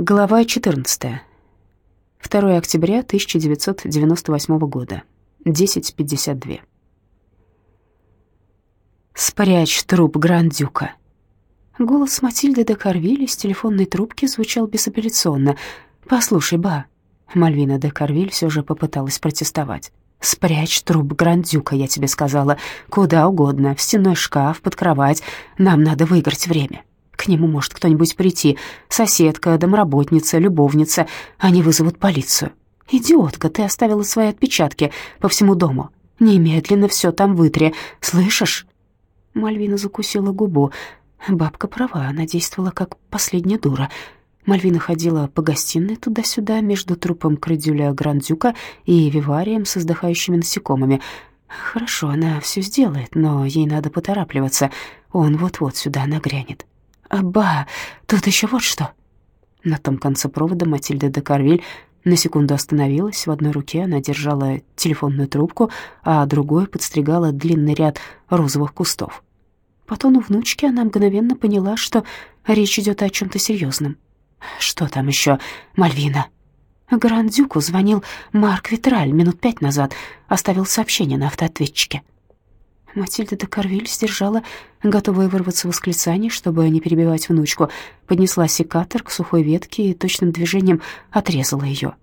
Глава 14. 2 октября 1998 года. 10.52. «Спрячь труп Грандюка». Голос Матильды де Карвиль из телефонной трубки звучал безапелляционно. «Послушай, ба». Мальвина де Карвиль все же попыталась протестовать. «Спрячь труп Грандюка, я тебе сказала. Куда угодно, в стенной шкаф, под кровать. Нам надо выиграть время. К нему может кто-нибудь прийти. Соседка, домработница, любовница. Они вызовут полицию. Идиотка, ты оставила свои отпечатки по всему дому. Немедленно все там вытри. Слышишь?» Мальвина закусила губу. Бабка права, она действовала как последняя дура. Мальвина ходила по гостиной туда-сюда между трупом Крыдюля Грандюка и виварием с издыхающими насекомыми. Хорошо, она все сделает, но ей надо поторапливаться. Он вот-вот сюда нагрянет. «Ба, тут еще вот что». На том конце провода Матильда де Карвиль на секунду остановилась. В одной руке она держала телефонную трубку, а другой подстригала длинный ряд розовых кустов. По тону внучки она мгновенно поняла, что речь идет о чем-то серьезном. «Что там еще, Мальвина?» Грандюку звонил Марк Витраль минут пять назад, оставил сообщение на автоответчике. Матильда де Карвиль сдержала, готовая вырваться восклицание, чтобы не перебивать внучку, поднесла секатор к сухой ветке и точным движением отрезала ее.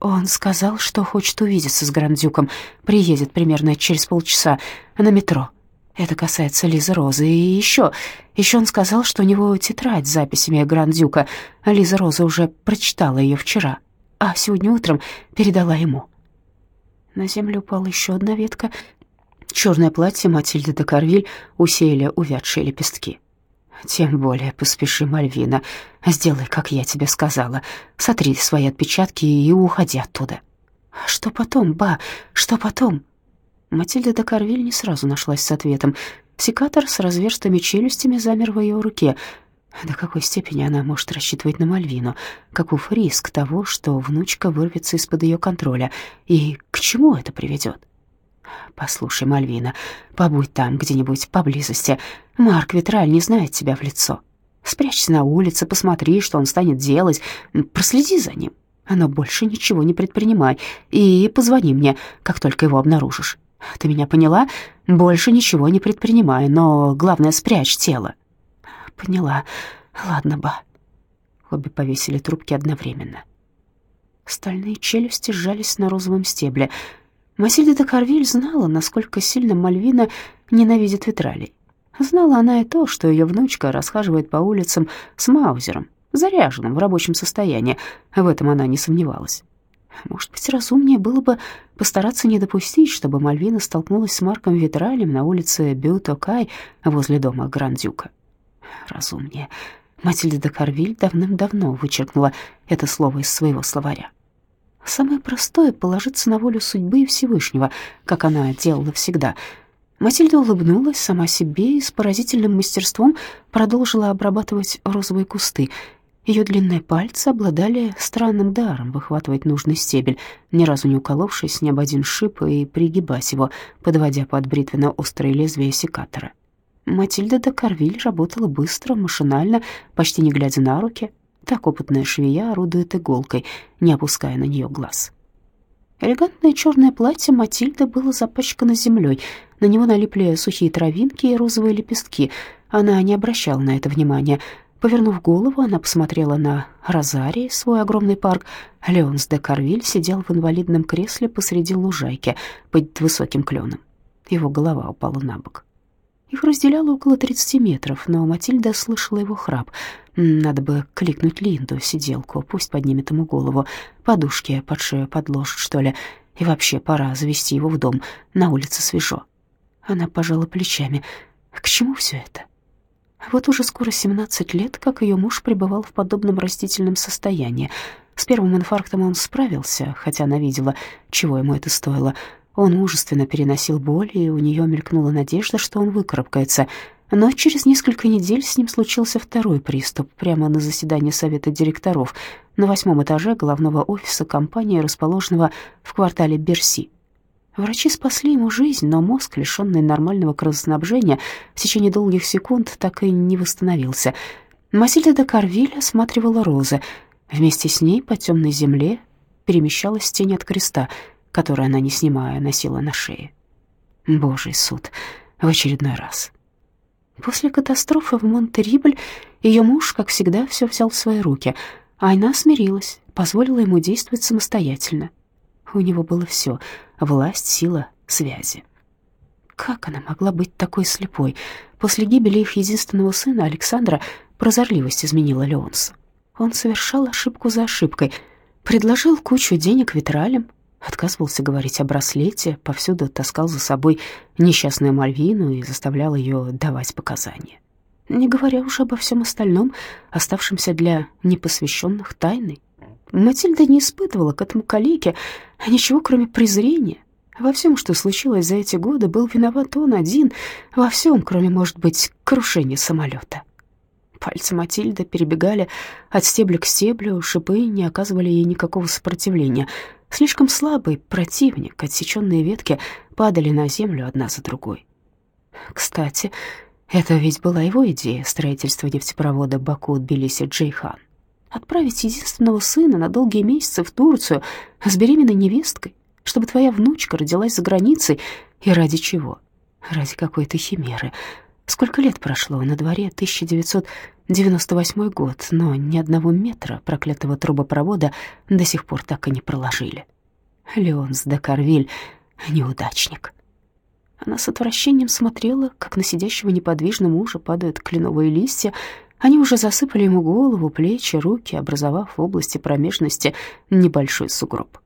Он сказал, что хочет увидеться с Грандюком, приедет примерно через полчаса на метро. Это касается Лизы Розы. И еще, еще он сказал, что у него тетрадь с записями Грандюка. Лиза Роза уже прочитала ее вчера, а сегодня утром передала ему. На землю упала еще одна ветка, Черное платье Матильды де Карвиль усеяли увядшие лепестки. «Тем более поспеши, Мальвина. Сделай, как я тебе сказала. Сотри свои отпечатки и уходи оттуда». «Что потом, ба? Что потом?» Матильда де Карвиль не сразу нашлась с ответом. Секатор с разверстыми челюстями замер в ее руке. До какой степени она может рассчитывать на Мальвину? Каков риск того, что внучка вырвется из-под ее контроля? И к чему это приведет? «Послушай, Мальвина, побудь там где-нибудь поблизости. Марк Витраль не знает тебя в лицо. Спрячься на улице, посмотри, что он станет делать, проследи за ним. Но больше ничего не предпринимай и позвони мне, как только его обнаружишь. Ты меня поняла? Больше ничего не предпринимай, но главное, спрячь тело». «Поняла. Ладно, ба». Обе повесили трубки одновременно. Стальные челюсти сжались на розовом стебле — Масильда де Карвиль знала, насколько сильно Мальвина ненавидит Витралей. Знала она и то, что ее внучка расхаживает по улицам с Маузером, заряженным в рабочем состоянии. В этом она не сомневалась. Может быть, разумнее было бы постараться не допустить, чтобы Мальвина столкнулась с Марком Витралем на улице Бютокай возле дома Грандюка. Разумнее. Матильда де Карвиль давным-давно вычеркнула это слово из своего словаря. Самое простое — положиться на волю судьбы и Всевышнего, как она делала всегда. Матильда улыбнулась сама себе и с поразительным мастерством продолжила обрабатывать розовые кусты. Ее длинные пальцы обладали странным даром выхватывать нужный стебель, ни разу не уколовшись ни об один шип и пригибать его, подводя под бритвенно-острые лезвия секатора. Матильда де Карвиль работала быстро, машинально, почти не глядя на руки, так опытная швея орудует иголкой, не опуская на нее глаз. Элегантное черное платье Матильды было запачкано землей. На него налипли сухие травинки и розовые лепестки. Она не обращала на это внимания. Повернув голову, она посмотрела на Розарий, свой огромный парк. Леонс де Карвиль сидел в инвалидном кресле посреди лужайки под высоким кленом. Его голова упала на бок. Их разделяло около 30 метров, но Матильда слышала его храп. Надо бы кликнуть Линду, сиделку, пусть поднимет ему голову. Подушки под шею подложит, что ли. И вообще пора завести его в дом, на улице свежо. Она пожала плечами. К чему все это? Вот уже скоро 17 лет, как ее муж пребывал в подобном растительном состоянии. С первым инфарктом он справился, хотя она видела, чего ему это стоило — он мужественно переносил боль, и у нее мелькнула надежда, что он выкарабкается. Но через несколько недель с ним случился второй приступ прямо на заседании совета директоров на восьмом этаже главного офиса компании, расположенного в квартале Берси. Врачи спасли ему жизнь, но мозг, лишенный нормального кровоснабжения, в течение долгих секунд так и не восстановился. Масильда де Карвиль осматривала розы. Вместе с ней по темной земле перемещалась тень от креста, который она, не снимая, носила на шее. Божий суд в очередной раз. После катастрофы в Монтерибль ее муж, как всегда, все взял в свои руки, а она смирилась, позволила ему действовать самостоятельно. У него было все — власть, сила, связи. Как она могла быть такой слепой? После гибели их единственного сына, Александра, прозорливость изменила Леонсу. Он совершал ошибку за ошибкой, предложил кучу денег витралям, отказывался говорить о браслете, повсюду таскал за собой несчастную Мальвину и заставлял ее давать показания. Не говоря уже обо всем остальном, оставшемся для непосвященных тайной. Матильда не испытывала к этому калеке ничего, кроме презрения. Во всем, что случилось за эти годы, был виноват он один, во всем, кроме, может быть, крушения самолета. Пальцы Матильды перебегали от стебля к стеблю, шипы не оказывали ей никакого сопротивления. Слишком слабый противник, отсеченные ветки падали на землю одна за другой. Кстати, это ведь была его идея строительства нефтепровода Баку-Тбилиси-Джейхан. Отправить единственного сына на долгие месяцы в Турцию с беременной невесткой, чтобы твоя внучка родилась за границей, и ради чего? Ради какой-то химеры — Сколько лет прошло, на дворе 1998 год, но ни одного метра проклятого трубопровода до сих пор так и не проложили. Леонс де Карвиль — неудачник. Она с отвращением смотрела, как на сидящего неподвижно мужа падают кленовые листья. Они уже засыпали ему голову, плечи, руки, образовав в области промежности небольшой сугроб.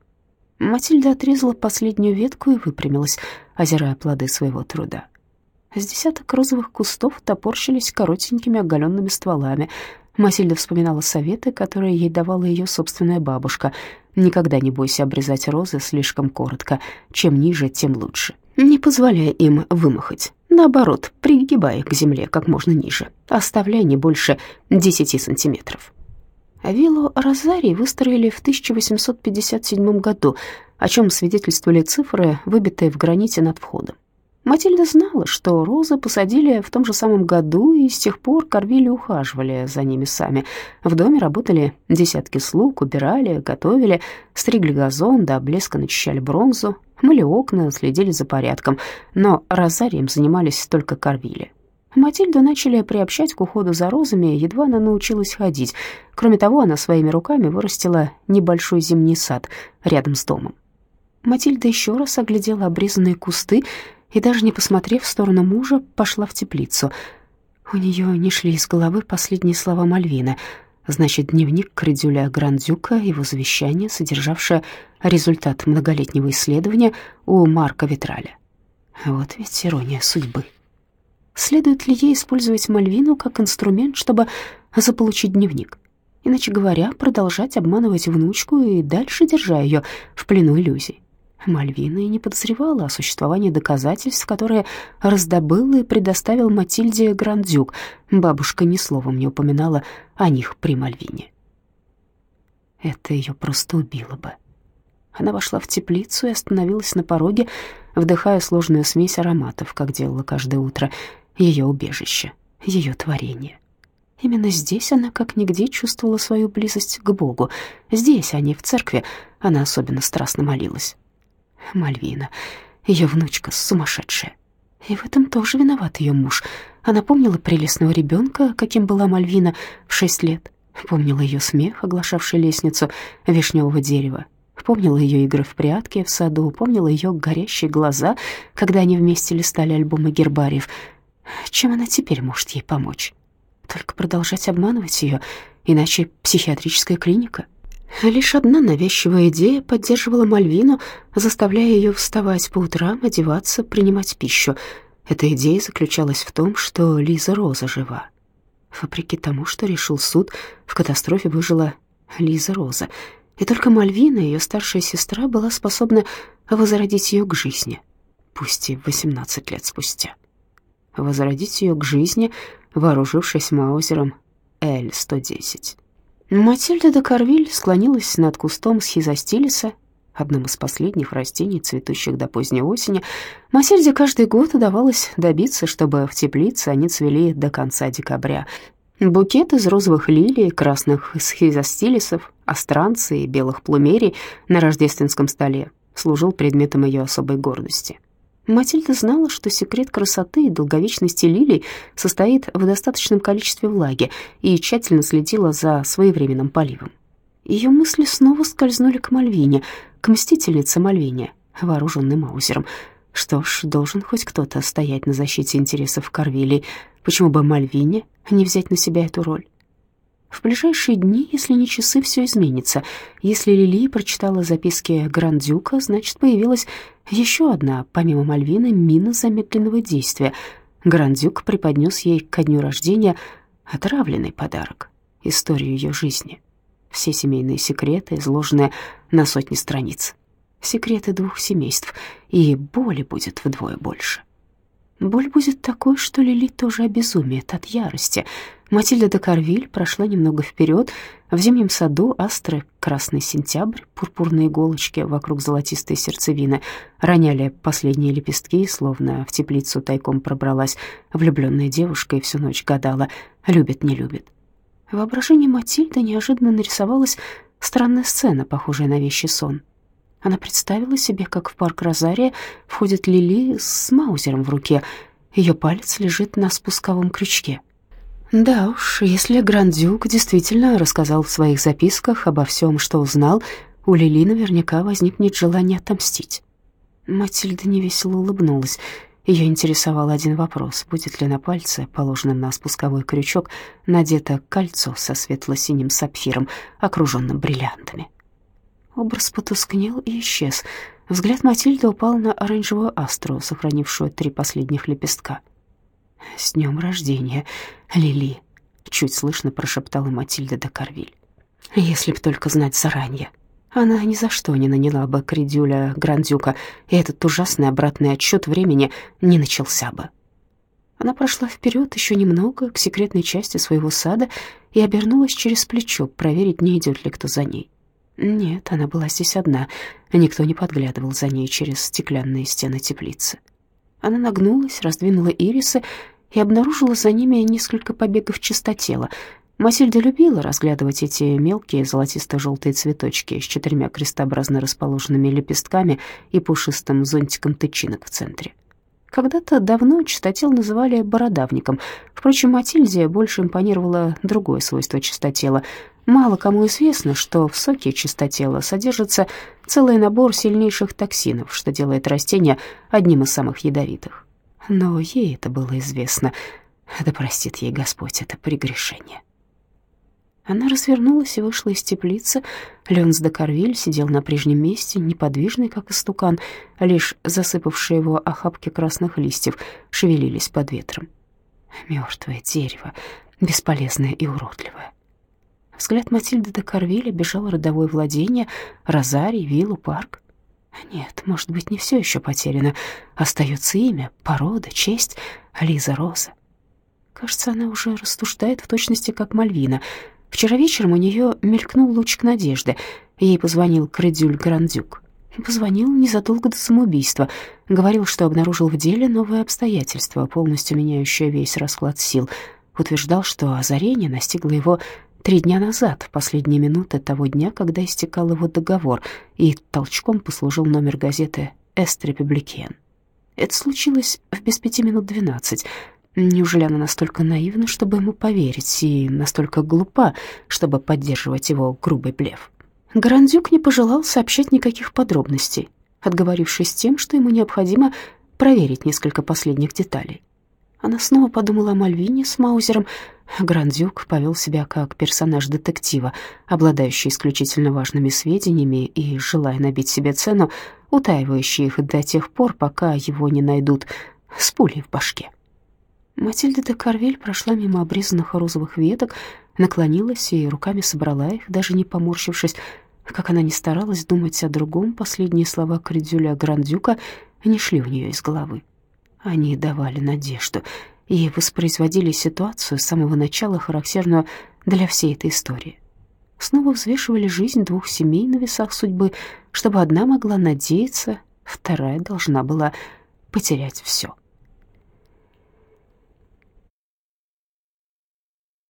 Матильда отрезала последнюю ветку и выпрямилась, озирая плоды своего труда. С десяток розовых кустов топорщились коротенькими оголенными стволами. Масильда вспоминала советы, которые ей давала ее собственная бабушка. «Никогда не бойся обрезать розы слишком коротко. Чем ниже, тем лучше. Не позволяя им вымахать. Наоборот, пригибай их к земле как можно ниже, оставляя не больше 10 сантиметров». Виллу Розарий выстроили в 1857 году, о чем свидетельствовали цифры, выбитые в граните над входом. Матильда знала, что розы посадили в том же самом году, и с тех пор Корвили ухаживали за ними сами. В доме работали десятки слуг, убирали, готовили, стригли газон, до блеска начищали бронзу, мыли окна, следили за порядком. Но розарием занимались только Корвили. Матильду начали приобщать к уходу за розами, едва она научилась ходить. Кроме того, она своими руками вырастила небольшой зимний сад рядом с домом. Матильда еще раз оглядела обрезанные кусты, и даже не посмотрев в сторону мужа, пошла в теплицу. У нее не шли из головы последние слова Мальвины. Значит, дневник Кредюля Грандюка, его завещание, содержавшее результат многолетнего исследования у Марка Витраля. Вот ведь ирония судьбы. Следует ли ей использовать Мальвину как инструмент, чтобы заполучить дневник? Иначе говоря, продолжать обманывать внучку и дальше держа ее в плену иллюзий. Мальвина и не подозревала о существовании доказательств, которые раздобыл и предоставил Матильде Грандюк. Бабушка ни словом не упоминала о них при Мальвине. Это ее просто убило бы. Она вошла в теплицу и остановилась на пороге, вдыхая сложную смесь ароматов, как делала каждое утро, ее убежище, ее творение. Именно здесь она как нигде чувствовала свою близость к Богу. Здесь, а не в церкви, она особенно страстно молилась. Мальвина, ее внучка сумасшедшая. И в этом тоже виноват ее муж. Она помнила прелестного ребенка, каким была Мальвина в шесть лет. Помнила ее смех, оглашавший лестницу вишневого дерева. Помнила ее игры в прятки в саду, помнила ее горящие глаза, когда они вместе листали альбомы гербариев. Чем она теперь может ей помочь? Только продолжать обманывать ее, иначе психиатрическая клиника — Лишь одна навязчивая идея поддерживала Мальвину, заставляя ее вставать по утрам, одеваться, принимать пищу. Эта идея заключалась в том, что Лиза Роза жива. Вопреки тому, что решил суд, в катастрофе выжила Лиза Роза. И только Мальвина, ее старшая сестра, была способна возродить ее к жизни, пусть и 18 лет спустя. Возродить ее к жизни, вооружившись Маузером Л-110. Матильда де Карвиль склонилась над кустом схизостилиса, одним из последних растений, цветущих до поздней осени. Матильде каждый год удавалось добиться, чтобы в теплице они цвели до конца декабря. Букет из розовых лилий, красных схизостилисов, астранцы и белых плумерий на рождественском столе служил предметом ее особой гордости. Матильда знала, что секрет красоты и долговечности лилий состоит в достаточном количестве влаги и тщательно следила за своевременным поливом. Ее мысли снова скользнули к Мальвине, к мстительнице Мальвине, вооруженной Маузером. Что ж, должен хоть кто-то стоять на защите интересов Корвилей. Почему бы Мальвине не взять на себя эту роль? В ближайшие дни, если не часы, все изменится. Если Лили прочитала записки Грандюка, значит, появилась еще одна, помимо Мальвины, мина замедленного действия. Грандюк преподнес ей ко дню рождения отравленный подарок — историю ее жизни. Все семейные секреты, изложенные на сотни страниц. Секреты двух семейств, и боли будет вдвое больше. Боль будет такой, что Лили тоже обезумеет от ярости. Матильда де Карвиль прошла немного вперед. В зимнем саду астры, красный сентябрь, пурпурные иголочки вокруг золотистой сердцевины роняли последние лепестки, словно в теплицу тайком пробралась влюбленная девушка и всю ночь гадала, любит, не любит. В воображении Матильды неожиданно нарисовалась странная сцена, похожая на вещий сон. Она представила себе, как в парк Розария входит Лили с маузером в руке. Ее палец лежит на спусковом крючке. Да уж, если Грандюк действительно рассказал в своих записках обо всем, что узнал, у Лили наверняка возникнет желание отомстить. Матильда невесело улыбнулась. Ее интересовал один вопрос. Будет ли на пальце, положенном на спусковой крючок, надето кольцо со светло-синим сапфиром, окруженным бриллиантами? Образ потускнел и исчез. Взгляд Матильды упал на оранжевую астру, сохранившую три последних лепестка. «С днем рождения, Лили!» — чуть слышно прошептала Матильда де Карвиль. «Если б только знать заранее, она ни за что не наняла бы Кридюля Грандюка, и этот ужасный обратный отсчет времени не начался бы». Она прошла вперед еще немного к секретной части своего сада и обернулась через плечо, проверить, не идет ли кто за ней. Нет, она была здесь одна. Никто не подглядывал за ней через стеклянные стены теплицы. Она нагнулась, раздвинула ирисы и обнаружила за ними несколько побегов чистотела. Масильда любила разглядывать эти мелкие золотисто-желтые цветочки с четырьмя крестообразно расположенными лепестками и пушистым зонтиком тычинок в центре. Когда-то давно чистотел называли бородавником. Впрочем, Матильде больше импонировало другое свойство чистотела — Мало кому известно, что в соке чистотела содержится целый набор сильнейших токсинов, что делает растение одним из самых ядовитых. Но ей это было известно. Да простит ей Господь это прегрешение. Она развернулась и вышла из теплицы. Ленс де Карвиль сидел на прежнем месте, неподвижный, как истукан, лишь засыпавшие его охапки красных листьев шевелились под ветром. Мертвое дерево, бесполезное и уродливое. Взгляд Матильды де Карвиля бежал родовое владение, розарий, виллу, парк. Нет, может быть, не все еще потеряно. Остается имя, порода, честь, Лиза Роза. Кажется, она уже рассуждает в точности, как Мальвина. Вчера вечером у нее мелькнул лучик надежды. Ей позвонил Кредюль Грандюк. Позвонил незадолго до самоубийства. Говорил, что обнаружил в деле новые обстоятельства, полностью меняющие весь расклад сил. Утверждал, что озарение настигло его Три дня назад, последние минуты того дня, когда истекал его договор, и толчком послужил номер газеты «Эст Републикен». Это случилось в без пяти минут двенадцать. Неужели она настолько наивна, чтобы ему поверить, и настолько глупа, чтобы поддерживать его грубый блеф? Грандюк не пожелал сообщать никаких подробностей, отговорившись тем, что ему необходимо проверить несколько последних деталей. Она снова подумала о Мальвине с Маузером. Грандюк повел себя как персонаж детектива, обладающий исключительно важными сведениями и, желая набить себе цену, утаивающий их до тех пор, пока его не найдут с пулей в башке. Матильда де Карвель прошла мимо обрезанных розовых веток, наклонилась и руками собрала их, даже не поморщившись. Как она ни старалась думать о другом, последние слова Кридюля Грандюка не шли у нее из головы. Они давали надежду и воспроизводили ситуацию с самого начала, характерную для всей этой истории. Снова взвешивали жизнь двух семей на весах судьбы, чтобы одна могла надеяться, вторая должна была потерять все.